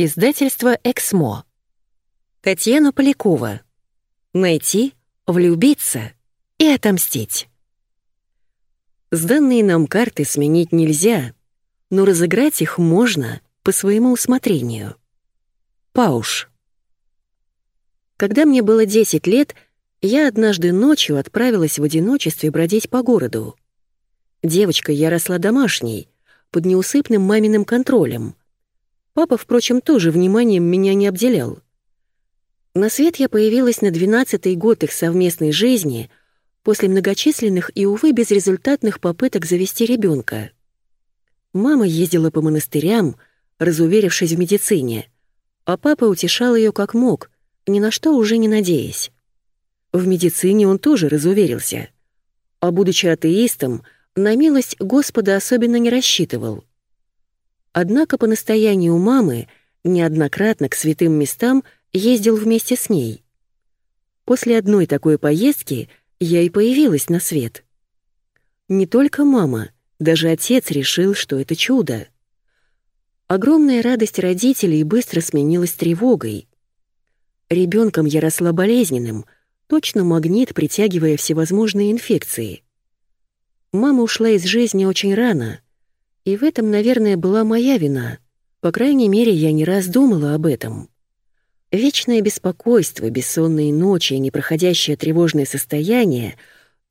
Издательство «Эксмо». Татьяна Полякова. Найти, влюбиться и отомстить. Сданные нам карты сменить нельзя, но разыграть их можно по своему усмотрению. Пауш. Когда мне было 10 лет, я однажды ночью отправилась в одиночестве бродить по городу. Девочка я росла домашней, под неусыпным маминым контролем. Папа, впрочем, тоже вниманием меня не обделял. На свет я появилась на двенадцатый год их совместной жизни после многочисленных и, увы, безрезультатных попыток завести ребенка. Мама ездила по монастырям, разуверившись в медицине, а папа утешал ее как мог, ни на что уже не надеясь. В медицине он тоже разуверился. А будучи атеистом, на милость Господа особенно не рассчитывал. Однако по настоянию мамы неоднократно к святым местам ездил вместе с ней. После одной такой поездки я и появилась на свет. Не только мама, даже отец решил, что это чудо. Огромная радость родителей быстро сменилась тревогой. Ребенком я росла болезненным, точно магнит, притягивая всевозможные инфекции. Мама ушла из жизни очень рано, и в этом, наверное, была моя вина. По крайней мере, я не раз думала об этом. Вечное беспокойство, бессонные ночи и непроходящее тревожное состояние,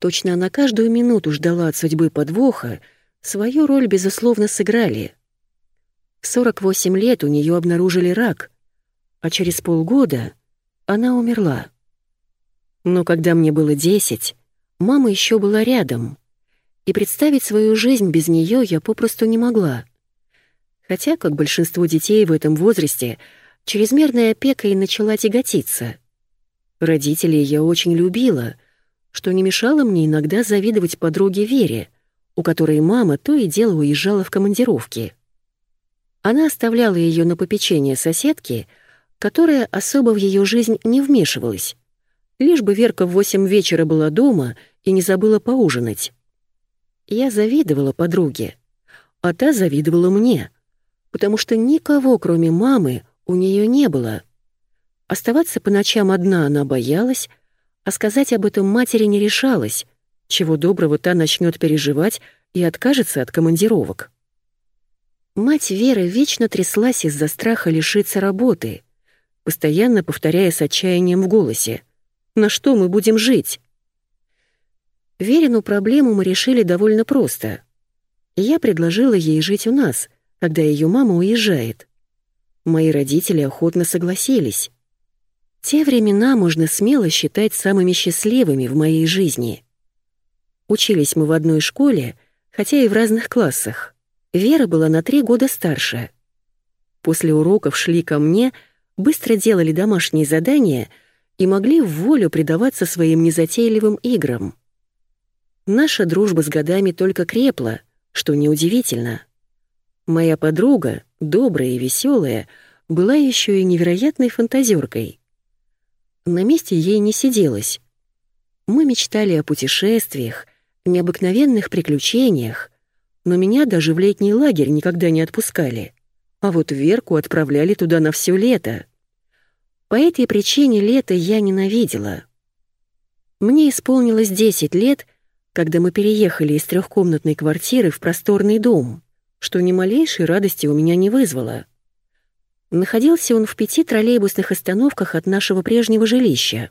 точно на каждую минуту ждала от судьбы подвоха, свою роль, безусловно, сыграли. В 48 лет у нее обнаружили рак, а через полгода она умерла. Но когда мне было 10, мама еще была рядом — и представить свою жизнь без нее я попросту не могла. Хотя, как большинство детей в этом возрасте, чрезмерная опека и начала тяготиться. Родителей я очень любила, что не мешало мне иногда завидовать подруге Вере, у которой мама то и дело уезжала в командировки. Она оставляла ее на попечение соседки, которая особо в ее жизнь не вмешивалась, лишь бы Верка в восемь вечера была дома и не забыла поужинать. Я завидовала подруге, а та завидовала мне, потому что никого, кроме мамы, у нее не было. Оставаться по ночам одна она боялась, а сказать об этом матери не решалась, чего доброго та начнет переживать и откажется от командировок. Мать Веры вечно тряслась из-за страха лишиться работы, постоянно повторяя с отчаянием в голосе «На что мы будем жить?» Верину проблему мы решили довольно просто. Я предложила ей жить у нас, когда ее мама уезжает. Мои родители охотно согласились. Те времена можно смело считать самыми счастливыми в моей жизни. Учились мы в одной школе, хотя и в разных классах. Вера была на три года старше. После уроков шли ко мне, быстро делали домашние задания и могли в волю предаваться своим незатейливым играм. Наша дружба с годами только крепла, что неудивительно. Моя подруга, добрая и веселая, была еще и невероятной фантазеркой. На месте ей не сиделось. Мы мечтали о путешествиях, необыкновенных приключениях, но меня даже в летний лагерь никогда не отпускали, а вот Верку отправляли туда на все лето. По этой причине лето я ненавидела. Мне исполнилось 10 лет — когда мы переехали из трехкомнатной квартиры в просторный дом, что ни малейшей радости у меня не вызвало. Находился он в пяти троллейбусных остановках от нашего прежнего жилища.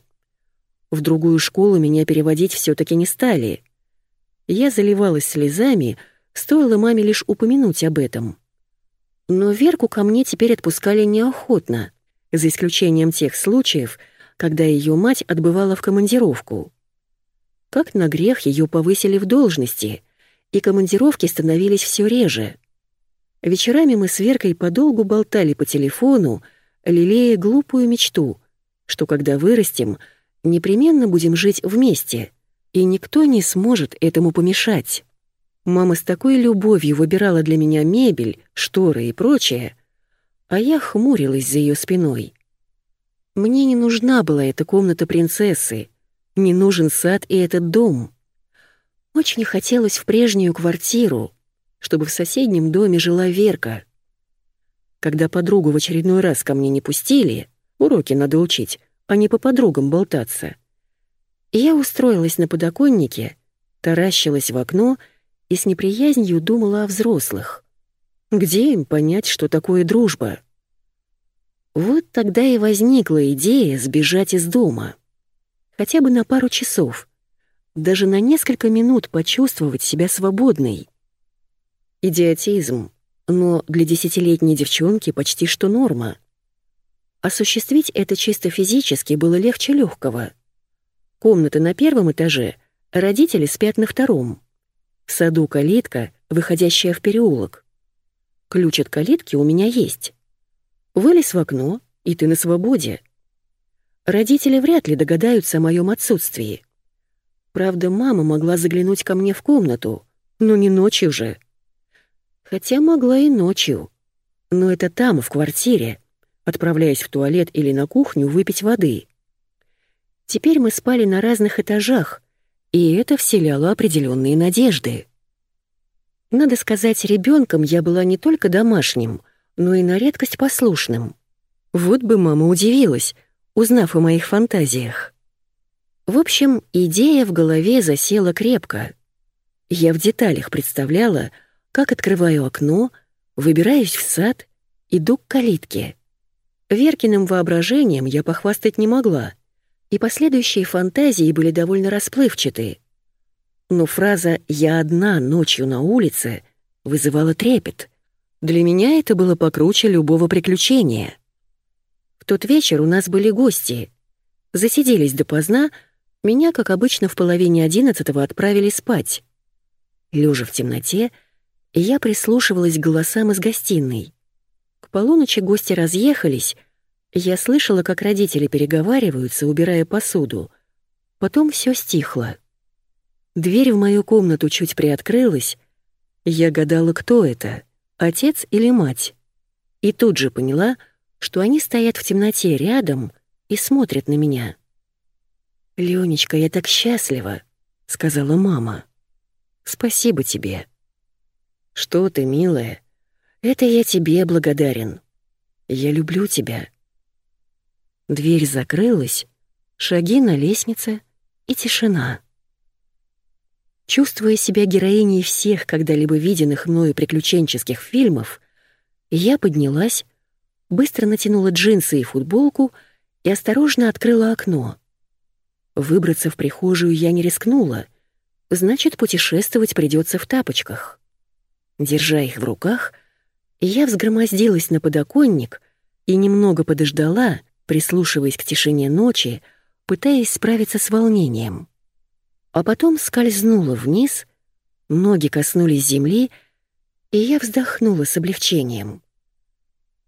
В другую школу меня переводить все таки не стали. Я заливалась слезами, стоило маме лишь упомянуть об этом. Но Верку ко мне теперь отпускали неохотно, за исключением тех случаев, когда ее мать отбывала в командировку. Как на грех ее повысили в должности, и командировки становились все реже. Вечерами мы с Веркой подолгу болтали по телефону, лелея глупую мечту, что когда вырастем, непременно будем жить вместе, и никто не сможет этому помешать. Мама с такой любовью выбирала для меня мебель, шторы и прочее, а я хмурилась за ее спиной. Мне не нужна была эта комната принцессы, не нужен сад и этот дом. Очень хотелось в прежнюю квартиру, чтобы в соседнем доме жила Верка. когда подругу в очередной раз ко мне не пустили, уроки надо учить, а не по подругам болтаться. Я устроилась на подоконнике, таращилась в окно и с неприязнью думала о взрослых. Где им понять, что такое дружба? Вот тогда и возникла идея сбежать из дома. Хотя бы на пару часов. Даже на несколько минут почувствовать себя свободной. Идиотизм, но для десятилетней девчонки почти что норма. Осуществить это чисто физически было легче легкого. Комната на первом этаже, родители спят на втором. В саду калитка, выходящая в переулок. Ключ от калитки у меня есть. Вылез в окно, и ты на свободе. Родители вряд ли догадаются о моем отсутствии. Правда, мама могла заглянуть ко мне в комнату, но не ночью же. Хотя могла и ночью. Но это там, в квартире, отправляясь в туалет или на кухню выпить воды. Теперь мы спали на разных этажах, и это вселяло определенные надежды. Надо сказать, ребенком я была не только домашним, но и на редкость послушным. Вот бы мама удивилась, узнав о моих фантазиях. В общем, идея в голове засела крепко. Я в деталях представляла, как открываю окно, выбираюсь в сад, иду к калитке. Веркиным воображением я похвастать не могла, и последующие фантазии были довольно расплывчатые. Но фраза «я одна ночью на улице» вызывала трепет — для меня это было покруче любого приключения. В тот вечер у нас были гости. Засиделись допоздна, меня, как обычно, в половине одиннадцатого отправили спать. Лежа в темноте, я прислушивалась к голосам из гостиной. К полуночи гости разъехались, я слышала, как родители переговариваются, убирая посуду. Потом все стихло. Дверь в мою комнату чуть приоткрылась. Я гадала, кто это отец или мать. И тут же поняла, что они стоят в темноте рядом и смотрят на меня. «Ленечка, я так счастлива», — сказала мама. «Спасибо тебе». «Что ты, милая? Это я тебе благодарен. Я люблю тебя». Дверь закрылась, шаги на лестнице и тишина. Чувствуя себя героиней всех когда-либо виденных мною приключенческих фильмов, я поднялась, быстро натянула джинсы и футболку и осторожно открыла окно. Выбраться в прихожую я не рискнула, значит, путешествовать придется в тапочках. Держа их в руках, я взгромоздилась на подоконник и немного подождала, прислушиваясь к тишине ночи, пытаясь справиться с волнением а потом скользнула вниз, ноги коснулись земли, и я вздохнула с облегчением.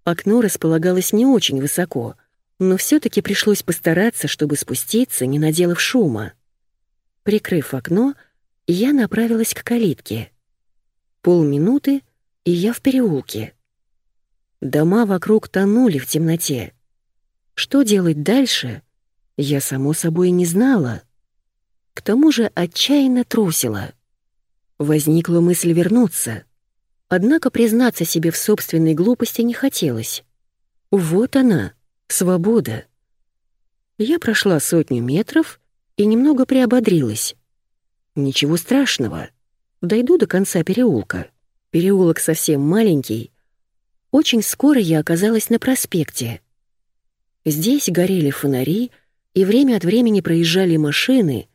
Окно располагалось не очень высоко, но все таки пришлось постараться, чтобы спуститься, не наделав шума. Прикрыв окно, я направилась к калитке. Полминуты, и я в переулке. Дома вокруг тонули в темноте. Что делать дальше, я, само собой, не знала. К тому же отчаянно трусила. Возникла мысль вернуться. Однако признаться себе в собственной глупости не хотелось. Вот она, свобода. Я прошла сотню метров и немного приободрилась. Ничего страшного. Дойду до конца переулка. Переулок совсем маленький. Очень скоро я оказалась на проспекте. Здесь горели фонари, и время от времени проезжали машины,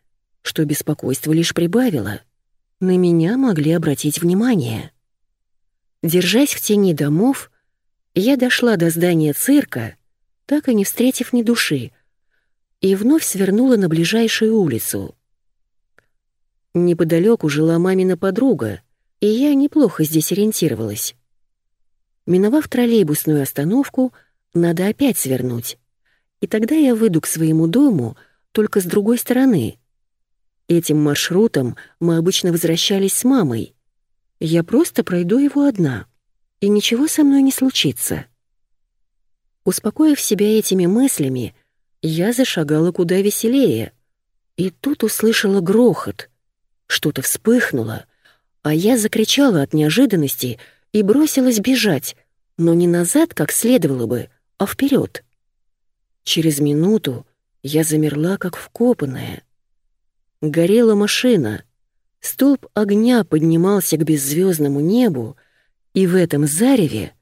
что беспокойство лишь прибавило. На меня могли обратить внимание. Держась в тени домов, я дошла до здания цирка, так и не встретив ни души, и вновь свернула на ближайшую улицу. Неподалеку жила мамина подруга, и я неплохо здесь ориентировалась. Миновав троллейбусную остановку, надо опять свернуть. И тогда я выйду к своему дому, только с другой стороны — Этим маршрутом мы обычно возвращались с мамой. Я просто пройду его одна, и ничего со мной не случится. Успокоив себя этими мыслями, я зашагала куда веселее. И тут услышала грохот. Что-то вспыхнуло, а я закричала от неожиданности и бросилась бежать, но не назад, как следовало бы, а вперед. Через минуту я замерла, как вкопанная. Горела машина. Столб огня поднимался к беззвездному небу, и в этом зареве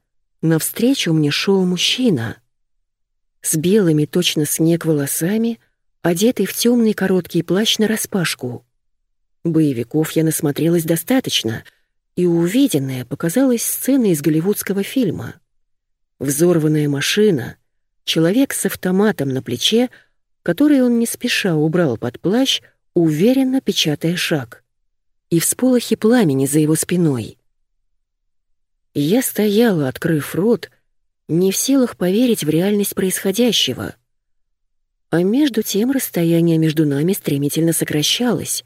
навстречу мне шел мужчина. С белыми точно снег волосами, одетый в темный короткий плащ нараспашку. Боевиков я насмотрелась достаточно, и увиденное показалось сценой из голливудского фильма. Взорванная машина, человек с автоматом на плече, который он не спеша убрал под плащ, уверенно печатая шаг. И всполохи пламени за его спиной. Я стояла, открыв рот, не в силах поверить в реальность происходящего. А между тем расстояние между нами стремительно сокращалось.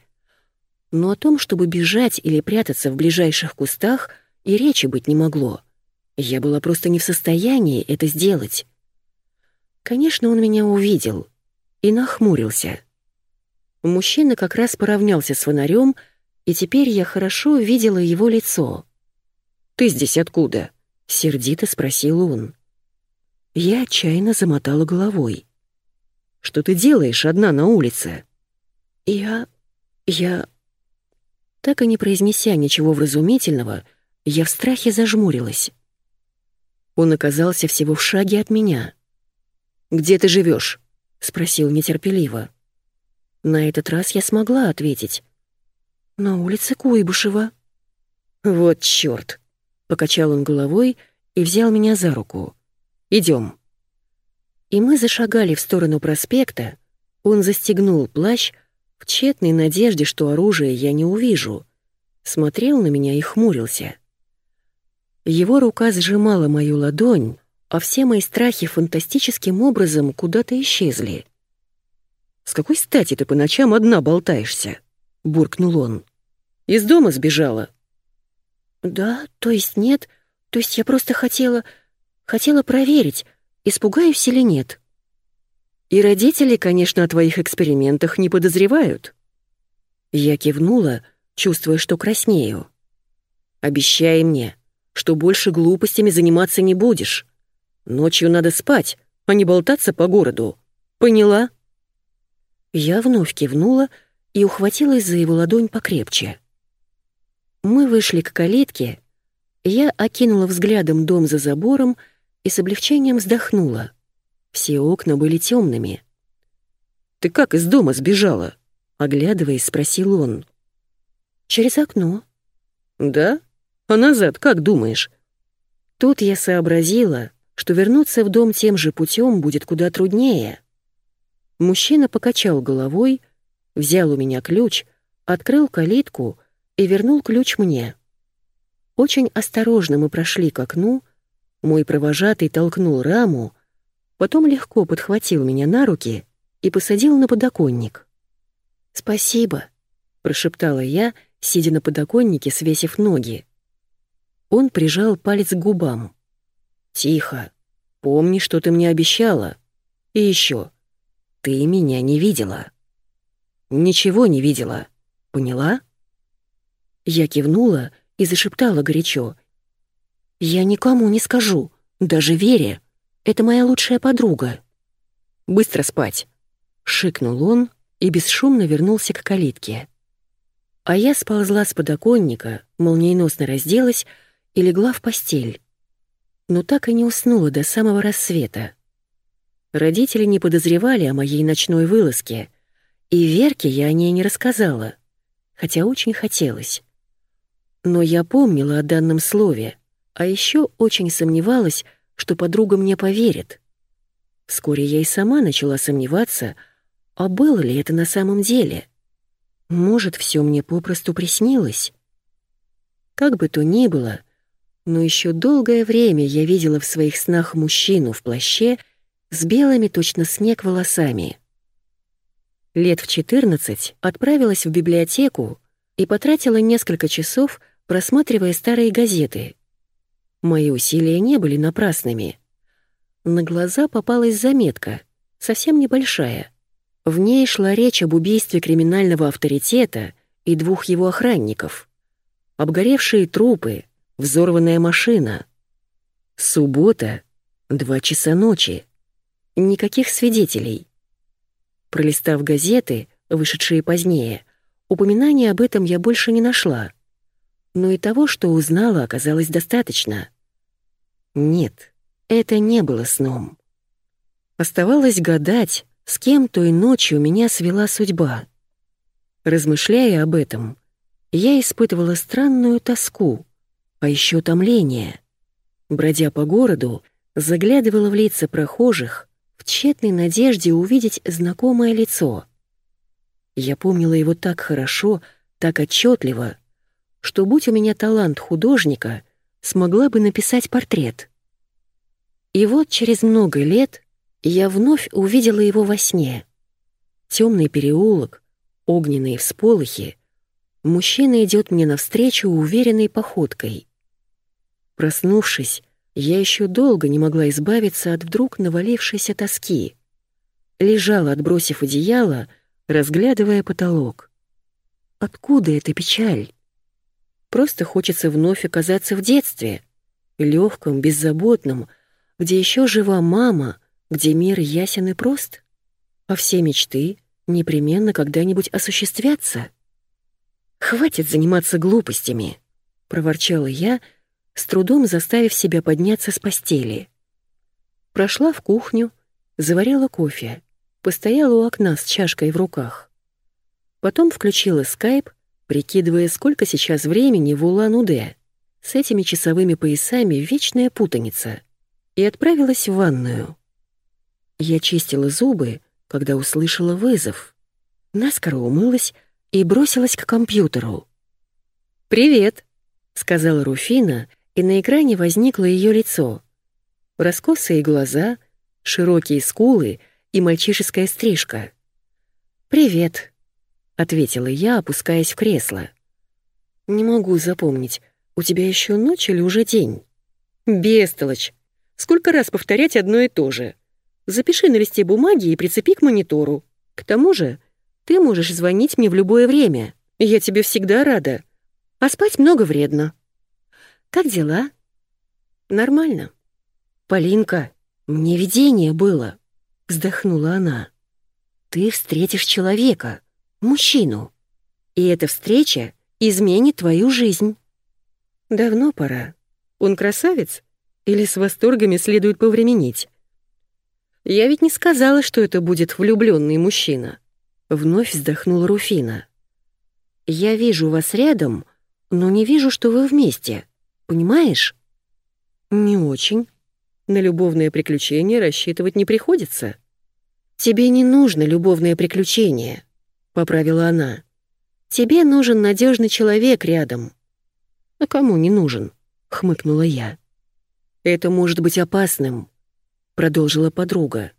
Но о том, чтобы бежать или прятаться в ближайших кустах, и речи быть не могло. Я была просто не в состоянии это сделать. Конечно, он меня увидел и нахмурился. Мужчина как раз поравнялся с фонарем, и теперь я хорошо видела его лицо. «Ты здесь откуда?» — сердито спросил он. Я отчаянно замотала головой. «Что ты делаешь одна на улице?» «Я... я...» Так и не произнеся ничего вразумительного, я в страхе зажмурилась. Он оказался всего в шаге от меня. «Где ты живешь? спросил нетерпеливо. На этот раз я смогла ответить. «На улице Куйбышева». «Вот чёрт!» — покачал он головой и взял меня за руку. Идем. И мы зашагали в сторону проспекта. Он застегнул плащ в тщетной надежде, что оружие я не увижу. Смотрел на меня и хмурился. Его рука сжимала мою ладонь, а все мои страхи фантастическим образом куда-то исчезли. «С какой стати ты по ночам одна болтаешься?» — буркнул он. «Из дома сбежала?» «Да, то есть нет, то есть я просто хотела... хотела проверить, испугаюсь или нет». «И родители, конечно, о твоих экспериментах не подозревают». Я кивнула, чувствуя, что краснею. «Обещай мне, что больше глупостями заниматься не будешь. Ночью надо спать, а не болтаться по городу. Поняла?» Я вновь кивнула и ухватилась за его ладонь покрепче. Мы вышли к калитке, я окинула взглядом дом за забором и с облегчением вздохнула. Все окна были темными. «Ты как из дома сбежала?» — оглядываясь, спросил он. «Через окно». «Да? А назад как думаешь?» Тут я сообразила, что вернуться в дом тем же путем будет куда труднее. Мужчина покачал головой, взял у меня ключ, открыл калитку и вернул ключ мне. Очень осторожно мы прошли к окну, мой провожатый толкнул раму, потом легко подхватил меня на руки и посадил на подоконник. «Спасибо», — прошептала я, сидя на подоконнике, свесив ноги. Он прижал палец к губам. «Тихо. Помни, что ты мне обещала. И еще. Ты меня не видела». «Ничего не видела. Поняла?» Я кивнула и зашептала горячо. «Я никому не скажу, даже Вере. Это моя лучшая подруга». «Быстро спать!» — шикнул он и бесшумно вернулся к калитке. А я сползла с подоконника, молниеносно разделась и легла в постель но так и не уснула до самого рассвета. Родители не подозревали о моей ночной вылазке, и Верке я о ней не рассказала, хотя очень хотелось. Но я помнила о данном слове, а еще очень сомневалась, что подруга мне поверит. Вскоре я и сама начала сомневаться, а было ли это на самом деле. Может, все мне попросту приснилось? Как бы то ни было, но еще долгое время я видела в своих снах мужчину в плаще с белыми точно снег волосами. Лет в 14 отправилась в библиотеку и потратила несколько часов, просматривая старые газеты. Мои усилия не были напрасными. На глаза попалась заметка, совсем небольшая. В ней шла речь об убийстве криминального авторитета и двух его охранников. Обгоревшие трупы, взорванная машина. Суббота, два часа ночи. Никаких свидетелей. Пролистав газеты, вышедшие позднее, упоминания об этом я больше не нашла. Но и того, что узнала, оказалось достаточно. Нет, это не было сном. Оставалось гадать, с кем той ночью меня свела судьба. Размышляя об этом, я испытывала странную тоску, а еще томление. Бродя по городу, заглядывала в лица прохожих в тщетной надежде увидеть знакомое лицо. Я помнила его так хорошо, так отчетливо, что, будь у меня талант художника, смогла бы написать портрет. И вот через много лет я вновь увидела его во сне. Темный переулок, огненные всполохи. Мужчина идет мне навстречу уверенной походкой. Проснувшись, я еще долго не могла избавиться от вдруг навалившейся тоски. Лежала, отбросив одеяло, разглядывая потолок. Откуда эта печаль? Просто хочется вновь оказаться в детстве, легком, беззаботном, где еще жива мама, где мир ясен и прост, а все мечты непременно когда-нибудь осуществятся. «Хватит заниматься глупостями», — проворчала я, с трудом заставив себя подняться с постели. Прошла в кухню, заварила кофе, постояла у окна с чашкой в руках. Потом включила скайп, прикидывая, сколько сейчас времени в Улан-Удэ. С этими часовыми поясами вечная путаница. И отправилась в ванную. Я чистила зубы, когда услышала вызов. Наскоро умылась и бросилась к компьютеру. «Привет», — сказала Руфина, и на экране возникло ее лицо. Раскосые глаза, широкие скулы и мальчишеская стрижка. «Привет», — ответила я, опускаясь в кресло. «Не могу запомнить, у тебя еще ночь или уже день?» «Бестолочь! Сколько раз повторять одно и то же?» Запиши на листе бумаги и прицепи к монитору. К тому же ты можешь звонить мне в любое время. Я тебе всегда рада. А спать много вредно. Как дела? Нормально. Полинка, мне видение было. Вздохнула она. Ты встретишь человека, мужчину. И эта встреча изменит твою жизнь. Давно пора. Он красавец? Или с восторгами следует повременить? Я ведь не сказала, что это будет влюбленный мужчина. Вновь вздохнула Руфина. Я вижу вас рядом, но не вижу, что вы вместе. Понимаешь? Не очень. На любовное приключение рассчитывать не приходится. Тебе не нужно любовное приключение, поправила она. Тебе нужен надежный человек рядом. А кому не нужен? хмыкнула я. Это может быть опасным продолжила подруга.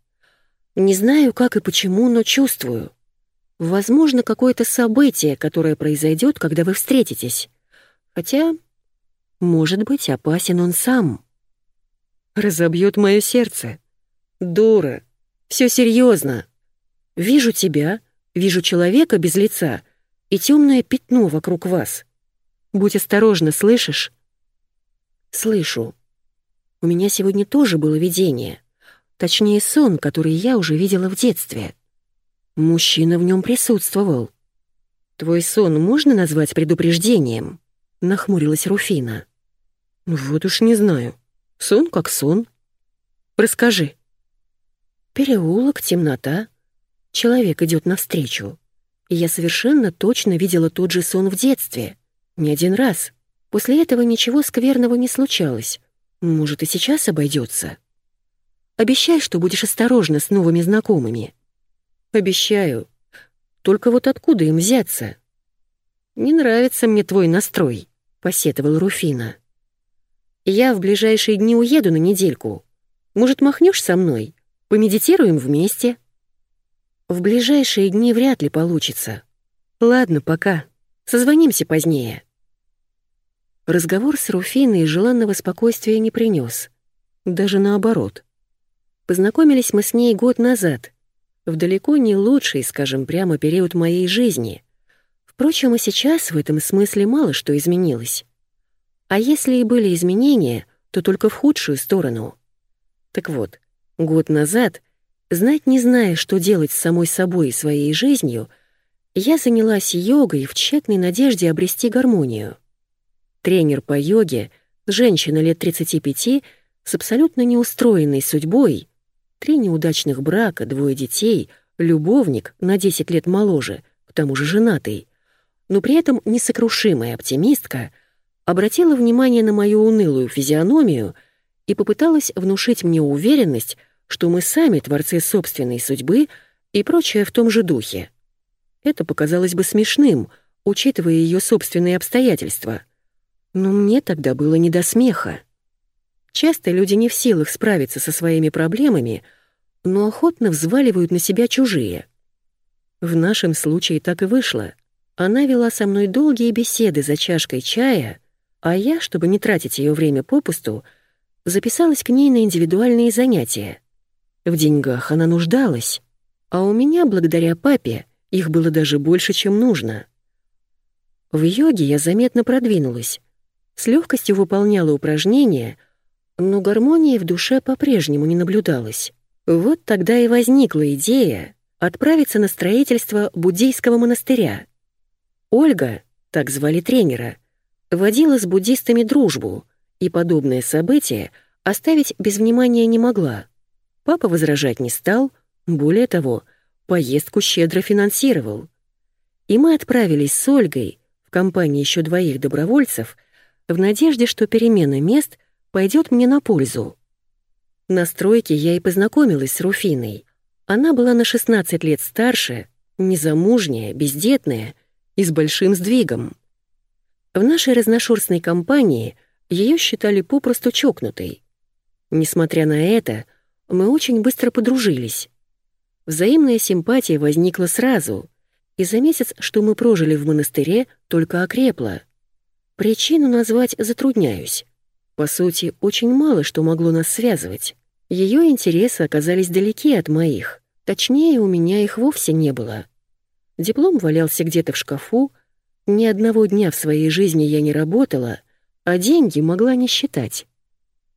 Не знаю, как и почему, но чувствую. Возможно, какое-то событие, которое произойдет, когда вы встретитесь. Хотя, может быть, опасен он сам. Разобьет мое сердце. Дура. Все серьезно. Вижу тебя, вижу человека без лица и темное пятно вокруг вас. Будь осторожна, слышишь? Слышу. У меня сегодня тоже было видение. Точнее, сон, который я уже видела в детстве. Мужчина в нем присутствовал. «Твой сон можно назвать предупреждением?» — нахмурилась Руфина. «Вот уж не знаю. Сон как сон. Расскажи». Переулок, темнота. Человек идет навстречу. И я совершенно точно видела тот же сон в детстве. Не один раз. После этого ничего скверного не случалось. Может, и сейчас обойдется. Обещай, что будешь осторожна с новыми знакомыми». «Обещаю. Только вот откуда им взяться?» «Не нравится мне твой настрой», — посетовал Руфина. «Я в ближайшие дни уеду на недельку. Может, махнешь со мной? Помедитируем вместе?» «В ближайшие дни вряд ли получится. Ладно, пока. Созвонимся позднее». Разговор с Руфиной желанного спокойствия не принес. Даже наоборот — Познакомились мы с ней год назад, в далеко не лучший, скажем прямо, период моей жизни. Впрочем, и сейчас в этом смысле мало что изменилось. А если и были изменения, то только в худшую сторону. Так вот, год назад, знать не зная, что делать с самой собой и своей жизнью, я занялась йогой в тщетной надежде обрести гармонию. Тренер по йоге, женщина лет 35, с абсолютно неустроенной судьбой, три неудачных брака, двое детей, любовник на 10 лет моложе, к тому же женатый, но при этом несокрушимая оптимистка, обратила внимание на мою унылую физиономию и попыталась внушить мне уверенность, что мы сами творцы собственной судьбы и прочее в том же духе. Это показалось бы смешным, учитывая ее собственные обстоятельства. Но мне тогда было не до смеха. Часто люди не в силах справиться со своими проблемами, но охотно взваливают на себя чужие. В нашем случае так и вышло. Она вела со мной долгие беседы за чашкой чая, а я, чтобы не тратить ее время попусту, записалась к ней на индивидуальные занятия. В деньгах она нуждалась, а у меня, благодаря папе, их было даже больше, чем нужно. В йоге я заметно продвинулась, с легкостью выполняла упражнения, но гармонии в душе по-прежнему не наблюдалось. Вот тогда и возникла идея отправиться на строительство буддийского монастыря — Ольга, так звали тренера, водила с буддистами дружбу, и подобное событие оставить без внимания не могла. Папа возражать не стал, более того, поездку щедро финансировал. И мы отправились с Ольгой в компании еще двоих добровольцев в надежде, что перемена мест пойдет мне на пользу. На стройке я и познакомилась с Руфиной. Она была на 16 лет старше, незамужняя, бездетная — и с большим сдвигом. В нашей разношерстной компании ее считали попросту чокнутой. Несмотря на это, мы очень быстро подружились. Взаимная симпатия возникла сразу, и за месяц, что мы прожили в монастыре, только окрепла. Причину назвать затрудняюсь. По сути, очень мало что могло нас связывать. Ее интересы оказались далеки от моих, точнее, у меня их вовсе не было. Диплом валялся где-то в шкафу, ни одного дня в своей жизни я не работала, а деньги могла не считать.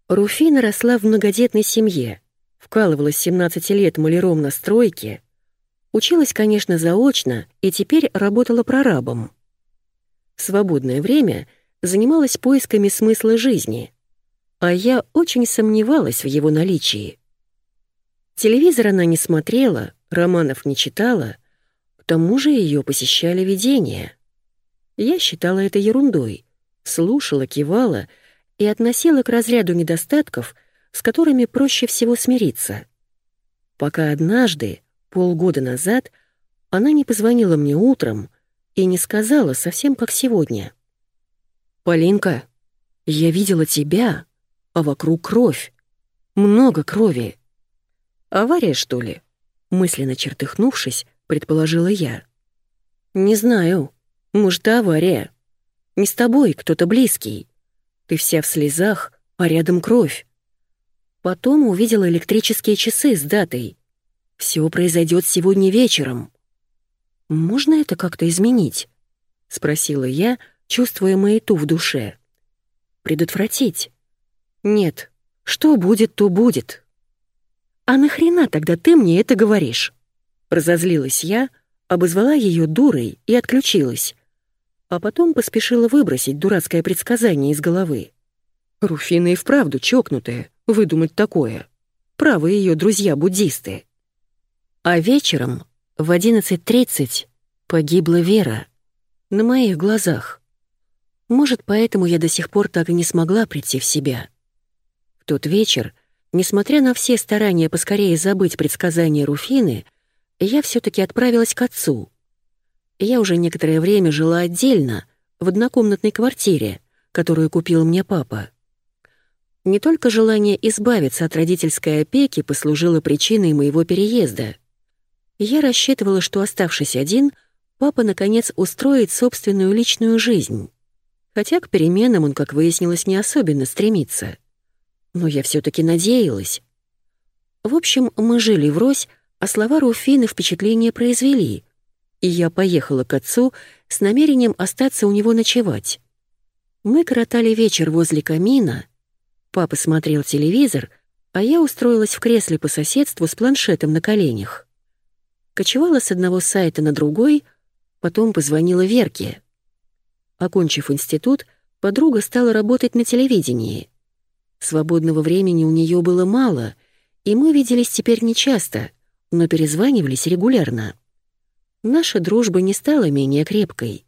Руфина росла в многодетной семье, вкалывала с 17 лет маляром на стройке, училась, конечно, заочно и теперь работала прорабом. В свободное время занималась поисками смысла жизни, а я очень сомневалась в его наличии. Телевизор она не смотрела, романов не читала, к тому же ее посещали видения. Я считала это ерундой, слушала, кивала и относила к разряду недостатков, с которыми проще всего смириться. Пока однажды, полгода назад, она не позвонила мне утром и не сказала совсем как сегодня. «Полинка, я видела тебя, а вокруг кровь. Много крови. Авария, что ли?» Мысленно чертыхнувшись, предположила я. «Не знаю. Может, авария. Не с тобой, кто-то близкий. Ты вся в слезах, а рядом кровь. Потом увидела электрические часы с датой. Все произойдет сегодня вечером. Можно это как-то изменить?» — спросила я, чувствуя маяту в душе. «Предотвратить?» «Нет. Что будет, то будет». «А нахрена тогда ты мне это говоришь?» Разозлилась я, обозвала ее дурой и отключилась. А потом поспешила выбросить дурацкое предсказание из головы. Руфина и вправду чокнутая, выдумать такое. Правы ее друзья-буддисты. А вечером в 11.30 погибла Вера. На моих глазах. Может, поэтому я до сих пор так и не смогла прийти в себя. В тот вечер, несмотря на все старания поскорее забыть предсказания Руфины, я все таки отправилась к отцу. Я уже некоторое время жила отдельно, в однокомнатной квартире, которую купил мне папа. Не только желание избавиться от родительской опеки послужило причиной моего переезда. Я рассчитывала, что, оставшись один, папа, наконец, устроит собственную личную жизнь. Хотя к переменам он, как выяснилось, не особенно стремится. Но я все таки надеялась. В общем, мы жили врозь, а слова Руфины впечатление произвели, и я поехала к отцу с намерением остаться у него ночевать. Мы коротали вечер возле камина, Папа смотрел телевизор, а я устроилась в кресле по соседству с планшетом на коленях. Кочевала с одного сайта на другой, потом позвонила Верке. Окончив институт, подруга стала работать на телевидении. Свободного времени у нее было мало, и мы виделись теперь нечасто, но перезванивались регулярно. Наша дружба не стала менее крепкой.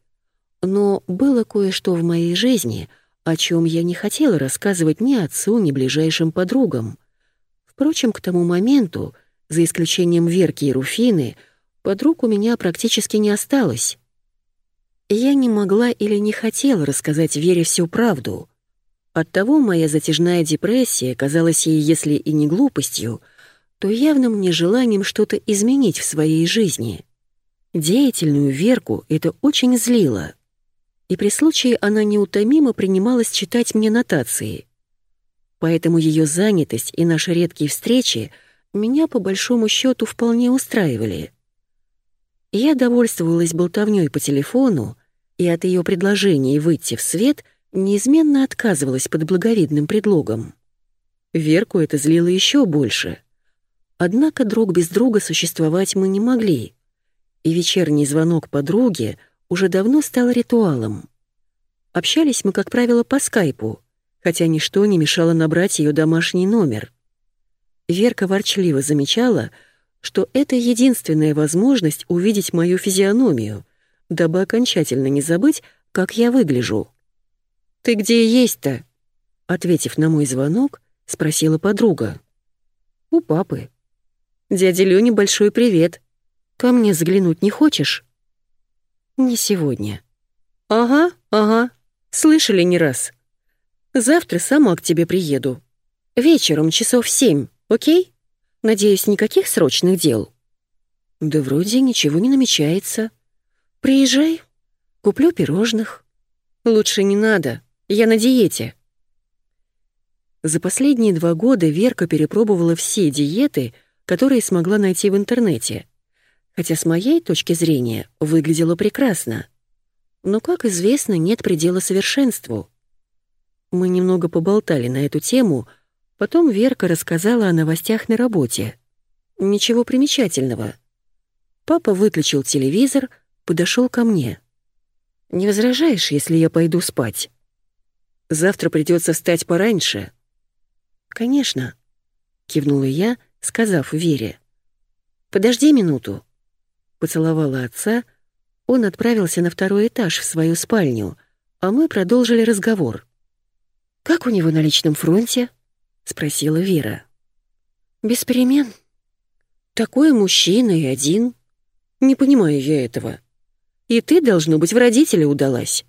Но было кое-что в моей жизни, о чем я не хотела рассказывать ни отцу, ни ближайшим подругам. Впрочем, к тому моменту, за исключением Верки и Руфины, подруг у меня практически не осталось. Я не могла или не хотела рассказать Вере всю правду — Оттого моя затяжная депрессия казалась ей, если и не глупостью, то явным нежеланием что-то изменить в своей жизни. Деятельную Верку это очень злило. И при случае она неутомимо принималась читать мне нотации. Поэтому ее занятость и наши редкие встречи меня по большому счету вполне устраивали. Я довольствовалась болтовней по телефону, и от ее предложений выйти в свет неизменно отказывалась под благовидным предлогом. Верку это злило еще больше. Однако друг без друга существовать мы не могли, и вечерний звонок подруге уже давно стал ритуалом. Общались мы, как правило, по скайпу, хотя ничто не мешало набрать ее домашний номер. Верка ворчливо замечала, что это единственная возможность увидеть мою физиономию, дабы окончательно не забыть, как я выгляжу. «Ты где есть-то?» Ответив на мой звонок, спросила подруга. «У папы». «Дяде Лёне большой привет. Ко мне заглянуть не хочешь?» «Не сегодня». «Ага, ага. Слышали не раз. Завтра сама к тебе приеду. Вечером часов семь, окей? Надеюсь, никаких срочных дел?» «Да вроде ничего не намечается. Приезжай, куплю пирожных». «Лучше не надо. Я на диете». За последние два года Верка перепробовала все диеты, которые смогла найти в интернете. Хотя с моей точки зрения выглядела прекрасно. Но, как известно, нет предела совершенству. Мы немного поболтали на эту тему, потом Верка рассказала о новостях на работе. Ничего примечательного. Папа выключил телевизор, подошел ко мне. «Не возражаешь, если я пойду спать?» Завтра придется встать пораньше». «Конечно», — кивнула я, сказав Вере. «Подожди минуту». Поцеловала отца, он отправился на второй этаж в свою спальню, а мы продолжили разговор. «Как у него на личном фронте?» — спросила Вера. «Без перемен. Такой мужчина и один. Не понимаю я этого. И ты, должно быть, в родители удалась».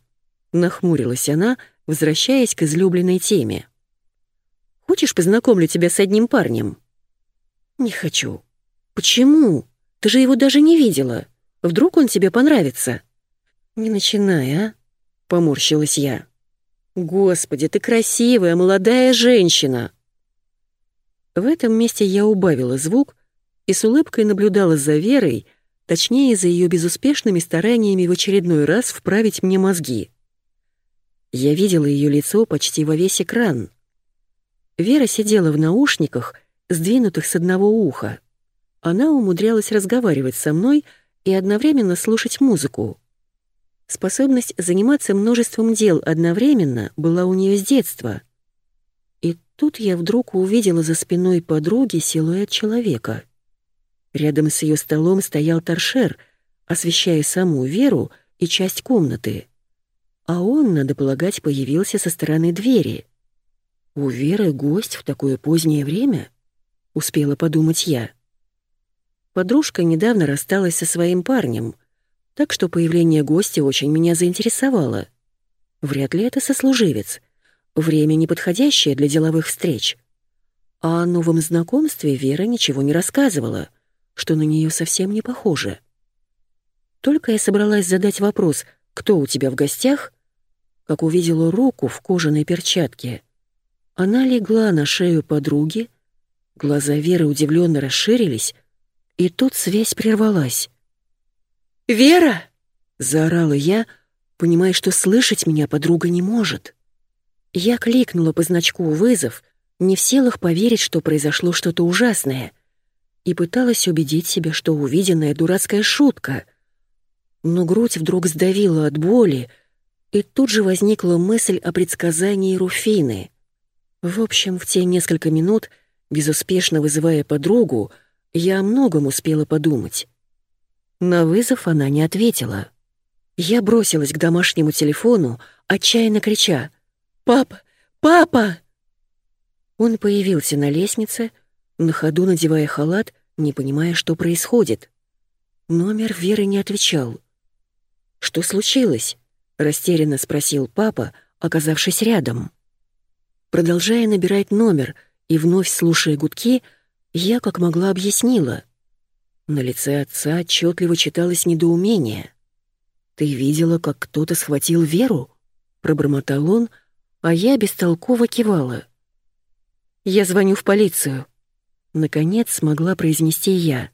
Нахмурилась она, — возвращаясь к излюбленной теме. «Хочешь, познакомлю тебя с одним парнем?» «Не хочу». «Почему? Ты же его даже не видела. Вдруг он тебе понравится?» «Не начинай, а?» — поморщилась я. «Господи, ты красивая, молодая женщина!» В этом месте я убавила звук и с улыбкой наблюдала за Верой, точнее, за ее безуспешными стараниями в очередной раз вправить мне мозги. Я видела ее лицо почти во весь экран. Вера сидела в наушниках, сдвинутых с одного уха. Она умудрялась разговаривать со мной и одновременно слушать музыку. Способность заниматься множеством дел одновременно была у нее с детства. И тут я вдруг увидела за спиной подруги силуэт человека. Рядом с ее столом стоял торшер, освещая саму Веру и часть комнаты. А он, надо полагать, появился со стороны двери. «У Веры гость в такое позднее время?» — успела подумать я. Подружка недавно рассталась со своим парнем, так что появление гостя очень меня заинтересовало. Вряд ли это сослуживец. Время неподходящее для деловых встреч. А о новом знакомстве Вера ничего не рассказывала, что на нее совсем не похоже. Только я собралась задать вопрос «Кто у тебя в гостях?» как увидела руку в кожаной перчатке. Она легла на шею подруги, глаза Веры удивленно расширились, и тут связь прервалась. «Вера!» — заорала я, понимая, что слышать меня подруга не может. Я кликнула по значку «Вызов», не в силах поверить, что произошло что-то ужасное, и пыталась убедить себя, что увиденная дурацкая шутка. Но грудь вдруг сдавила от боли, и тут же возникла мысль о предсказании Руфины. В общем, в те несколько минут, безуспешно вызывая подругу, я о многом успела подумать. На вызов она не ответила. Я бросилась к домашнему телефону, отчаянно крича «Папа! Папа!» Он появился на лестнице, на ходу надевая халат, не понимая, что происходит. Номер Веры не отвечал. «Что случилось?» — растерянно спросил папа, оказавшись рядом. Продолжая набирать номер и вновь слушая гудки, я как могла объяснила. На лице отца отчетливо читалось недоумение. «Ты видела, как кто-то схватил Веру?» — пробормотал он, а я бестолково кивала. «Я звоню в полицию». Наконец смогла произнести я.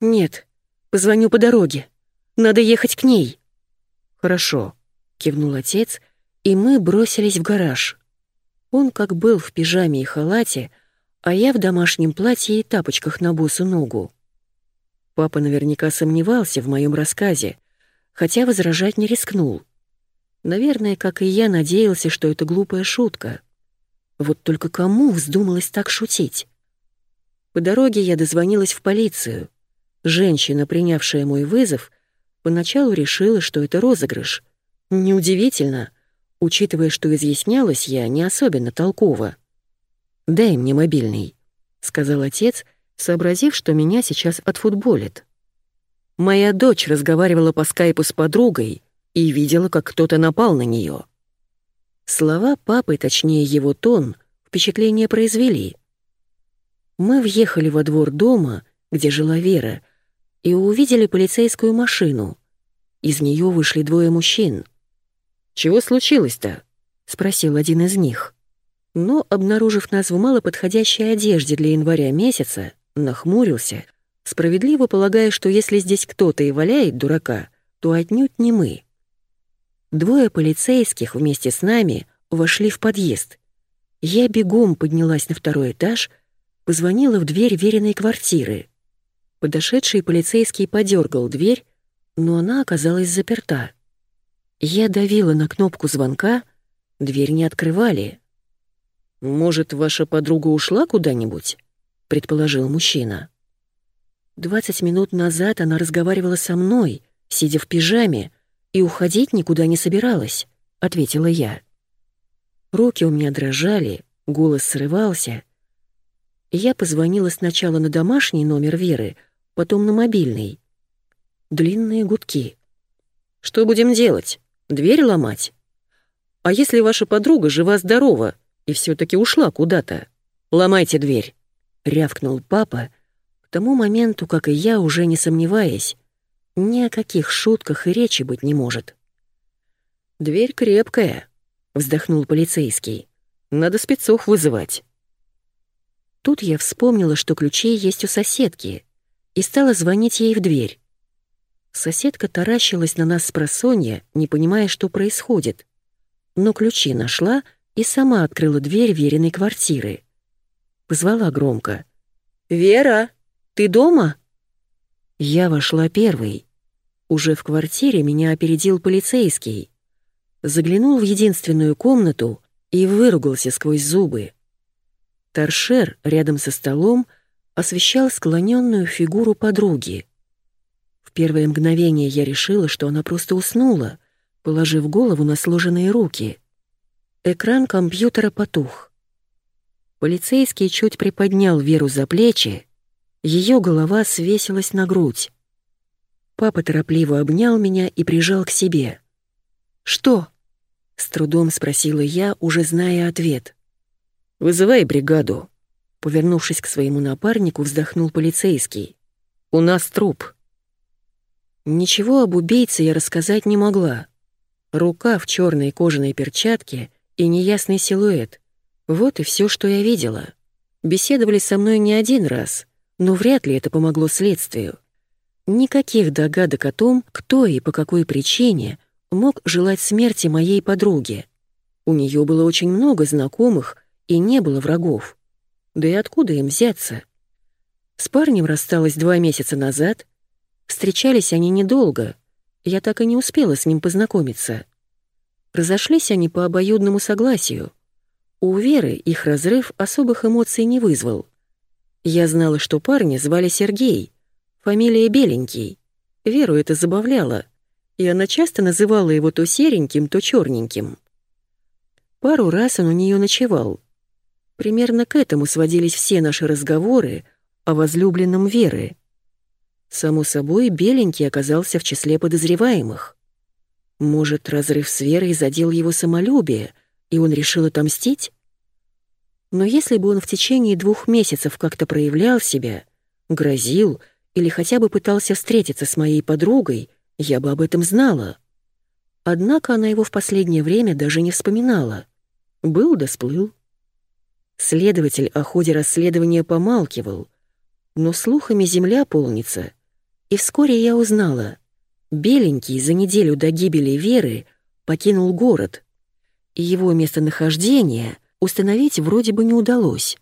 «Нет, позвоню по дороге. Надо ехать к ней». «Хорошо», — кивнул отец, и мы бросились в гараж. Он как был в пижаме и халате, а я в домашнем платье и тапочках на босу ногу. Папа наверняка сомневался в моем рассказе, хотя возражать не рискнул. Наверное, как и я, надеялся, что это глупая шутка. Вот только кому вздумалось так шутить? По дороге я дозвонилась в полицию. Женщина, принявшая мой вызов, поначалу решила, что это розыгрыш. Неудивительно, учитывая, что изъяснялась я не особенно толково. «Дай мне мобильный», — сказал отец, сообразив, что меня сейчас отфутболит. Моя дочь разговаривала по скайпу с подругой и видела, как кто-то напал на нее. Слова папы, точнее его тон, впечатление произвели. Мы въехали во двор дома, где жила Вера, и увидели полицейскую машину. Из нее вышли двое мужчин. «Чего случилось-то?» — спросил один из них. Но, обнаружив нас в малоподходящей одежде для января месяца, нахмурился, справедливо полагая, что если здесь кто-то и валяет дурака, то отнюдь не мы. Двое полицейских вместе с нами вошли в подъезд. Я бегом поднялась на второй этаж, позвонила в дверь веренной квартиры. Подошедший полицейский подергал дверь, но она оказалась заперта. Я давила на кнопку звонка, дверь не открывали. «Может, ваша подруга ушла куда-нибудь?» — предположил мужчина. «Двадцать минут назад она разговаривала со мной, сидя в пижаме, и уходить никуда не собиралась», — ответила я. Руки у меня дрожали, голос срывался. Я позвонила сначала на домашний номер Веры, потом на мобильный. Длинные гудки. «Что будем делать? Дверь ломать? А если ваша подруга жива-здорова и все таки ушла куда-то? Ломайте дверь!» — рявкнул папа, к тому моменту, как и я, уже не сомневаясь, ни о каких шутках и речи быть не может. «Дверь крепкая», — вздохнул полицейский. «Надо спецов вызывать». Тут я вспомнила, что ключи есть у соседки, и стала звонить ей в дверь. Соседка таращилась на нас с просонья, не понимая, что происходит. Но ключи нашла и сама открыла дверь веренной квартиры. Позвала громко. «Вера, ты дома?» Я вошла первой. Уже в квартире меня опередил полицейский. Заглянул в единственную комнату и выругался сквозь зубы. Торшер рядом со столом освещал склоненную фигуру подруги. В первое мгновение я решила, что она просто уснула, положив голову на сложенные руки. Экран компьютера потух. Полицейский чуть приподнял Веру за плечи, ее голова свесилась на грудь. Папа торопливо обнял меня и прижал к себе. «Что?» — с трудом спросила я, уже зная ответ. «Вызывай бригаду», — повернувшись к своему напарнику, вздохнул полицейский. «У нас труп». Ничего об убийце я рассказать не могла. Рука в черной кожаной перчатке и неясный силуэт. Вот и все, что я видела. Беседовали со мной не один раз — но вряд ли это помогло следствию. Никаких догадок о том, кто и по какой причине мог желать смерти моей подруги. У нее было очень много знакомых и не было врагов. Да и откуда им взяться? С парнем рассталась два месяца назад. Встречались они недолго. Я так и не успела с ним познакомиться. Разошлись они по обоюдному согласию. У Веры их разрыв особых эмоций не вызвал. Я знала, что парня звали Сергей, фамилия Беленький. Веру это забавляло, и она часто называла его то сереньким, то черненьким. Пару раз он у нее ночевал. Примерно к этому сводились все наши разговоры о возлюбленном Веры. Само собой, Беленький оказался в числе подозреваемых. Может, разрыв с Верой задел его самолюбие, и он решил отомстить? Но если бы он в течение двух месяцев как-то проявлял себя, грозил или хотя бы пытался встретиться с моей подругой, я бы об этом знала. Однако она его в последнее время даже не вспоминала. Был да сплыл. Следователь о ходе расследования помалкивал, но слухами земля полнится. И вскоре я узнала. Беленький за неделю до гибели Веры покинул город, и его местонахождение установить вроде бы не удалось.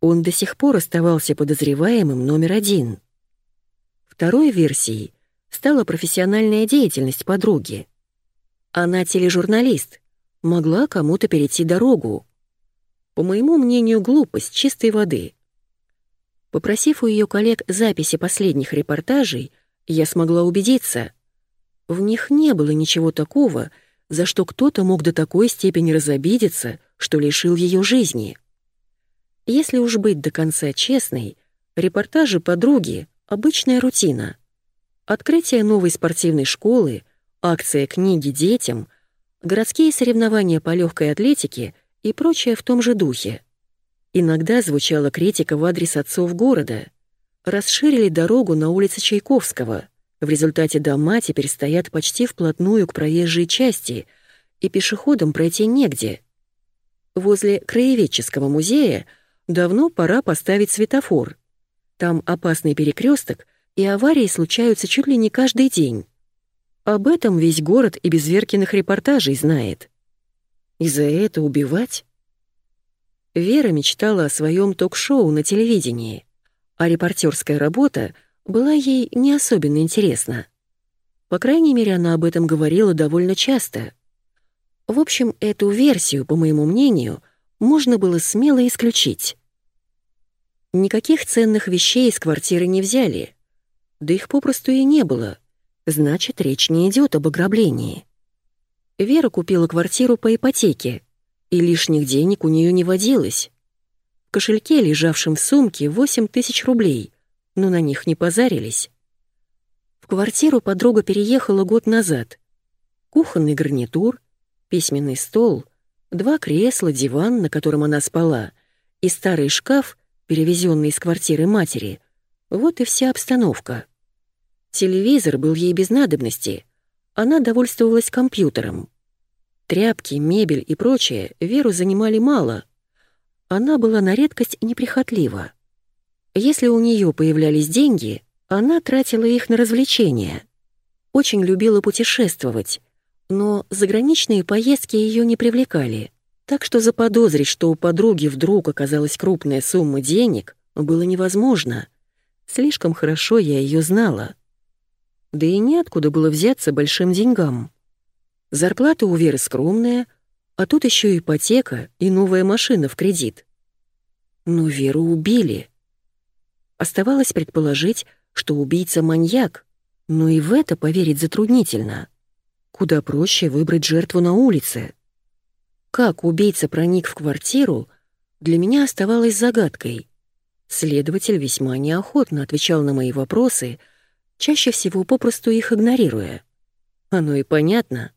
Он до сих пор оставался подозреваемым номер один. Второй версией стала профессиональная деятельность подруги. Она тележурналист, могла кому-то перейти дорогу. По моему мнению, глупость чистой воды. Попросив у ее коллег записи последних репортажей, я смогла убедиться. В них не было ничего такого, за что кто-то мог до такой степени разобидеться, что лишил ее жизни. Если уж быть до конца честной, репортажи подруги — обычная рутина. Открытие новой спортивной школы, акция книги детям, городские соревнования по легкой атлетике и прочее в том же духе. Иногда звучала критика в адрес отцов города. Расширили дорогу на улице Чайковского. В результате дома теперь стоят почти вплотную к проезжей части, и пешеходам пройти негде. Возле краеведческого музея давно пора поставить светофор. Там опасный перекресток, и аварии случаются чуть ли не каждый день. Об этом весь город и без Веркиных репортажей знает. И за это убивать? Вера мечтала о своем ток-шоу на телевидении, а репортерская работа была ей не особенно интересна. По крайней мере, она об этом говорила довольно часто. В общем, эту версию, по моему мнению, можно было смело исключить. Никаких ценных вещей из квартиры не взяли. Да их попросту и не было. Значит, речь не идет об ограблении. Вера купила квартиру по ипотеке, и лишних денег у нее не водилось. Кошельке, лежавшем в сумке, 8 тысяч рублей, но на них не позарились. В квартиру подруга переехала год назад. Кухонный гарнитур, письменный стол, два кресла, диван, на котором она спала, и старый шкаф — перевезенный из квартиры матери. Вот и вся обстановка. Телевизор был ей без надобности. Она довольствовалась компьютером. Тряпки, мебель и прочее Веру занимали мало. Она была на редкость неприхотлива. Если у нее появлялись деньги, она тратила их на развлечения. Очень любила путешествовать, но заграничные поездки ее не привлекали. Так что заподозрить, что у подруги вдруг оказалась крупная сумма денег, было невозможно. Слишком хорошо я ее знала. Да и неоткуда было взяться большим деньгам. Зарплата у Веры скромная, а тут еще ипотека и новая машина в кредит. Но Веру убили. Оставалось предположить, что убийца маньяк, но и в это поверить затруднительно. Куда проще выбрать жертву на улице. Как убийца проник в квартиру, для меня оставалось загадкой. Следователь весьма неохотно отвечал на мои вопросы, чаще всего попросту их игнорируя. Оно и понятно.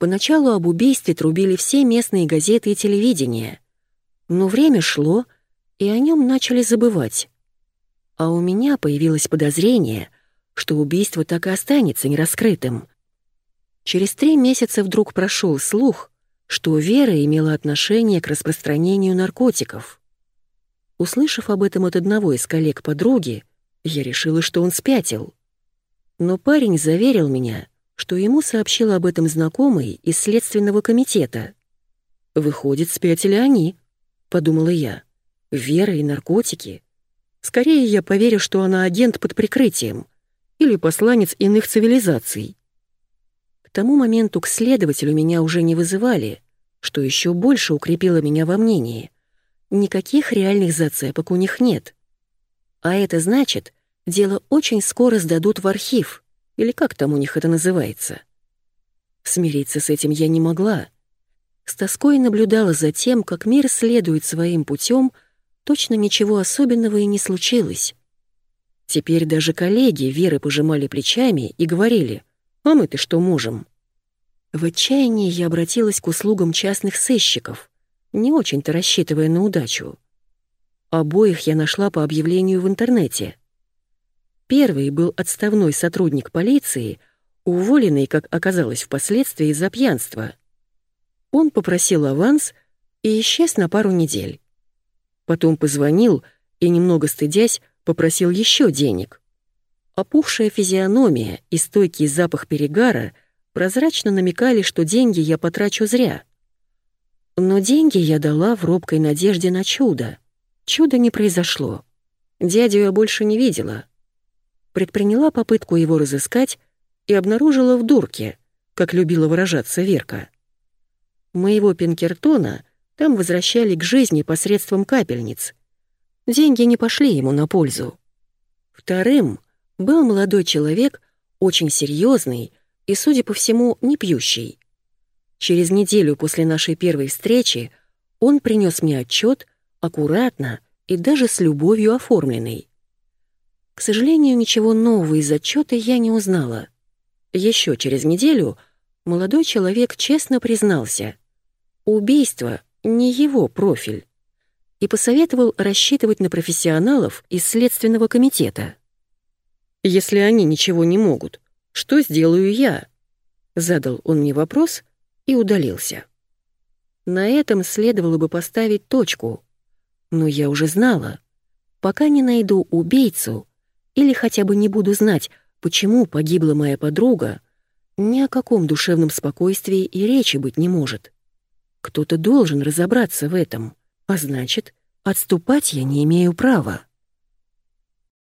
Поначалу об убийстве трубили все местные газеты и телевидение. Но время шло, и о нем начали забывать. А у меня появилось подозрение, что убийство так и останется нераскрытым. Через три месяца вдруг прошел слух, что Вера имела отношение к распространению наркотиков. Услышав об этом от одного из коллег подруги, я решила, что он спятил. Но парень заверил меня, что ему сообщил об этом знакомый из Следственного комитета. «Выходит, спятили они», — подумала я. «Вера и наркотики. Скорее я поверю, что она агент под прикрытием или посланец иных цивилизаций». К тому моменту к следователю меня уже не вызывали, что еще больше укрепило меня во мнении. Никаких реальных зацепок у них нет. А это значит, дело очень скоро сдадут в архив, или как там у них это называется. Смириться с этим я не могла. С тоской наблюдала за тем, как мир следует своим путем, точно ничего особенного и не случилось. Теперь даже коллеги Веры пожимали плечами и говорили, «А мы-то что можем?» В отчаянии я обратилась к услугам частных сыщиков, не очень-то рассчитывая на удачу. Обоих я нашла по объявлению в интернете. Первый был отставной сотрудник полиции, уволенный, как оказалось впоследствии, за пьянство. Он попросил аванс и исчез на пару недель. Потом позвонил и, немного стыдясь, попросил еще денег. Опухшая физиономия и стойкий запах перегара прозрачно намекали, что деньги я потрачу зря. Но деньги я дала в робкой надежде на чудо. Чудо не произошло. Дядю я больше не видела. Предприняла попытку его разыскать и обнаружила в дурке, как любила выражаться Верка. Моего Пинкертона там возвращали к жизни посредством капельниц. Деньги не пошли ему на пользу. Вторым был молодой человек, очень серьезный и, судя по всему, не пьющий. Через неделю после нашей первой встречи он принес мне отчет аккуратно и даже с любовью оформленный. К сожалению, ничего нового из отчета я не узнала. Еще через неделю молодой человек честно признался. Убийство — не его профиль. И посоветовал рассчитывать на профессионалов из Следственного комитета. «Если они ничего не могут, что сделаю я?» Задал он мне вопрос и удалился. На этом следовало бы поставить точку — но я уже знала. Пока не найду убийцу или хотя бы не буду знать, почему погибла моя подруга, ни о каком душевном спокойствии и речи быть не может. Кто-то должен разобраться в этом, а значит, отступать я не имею права.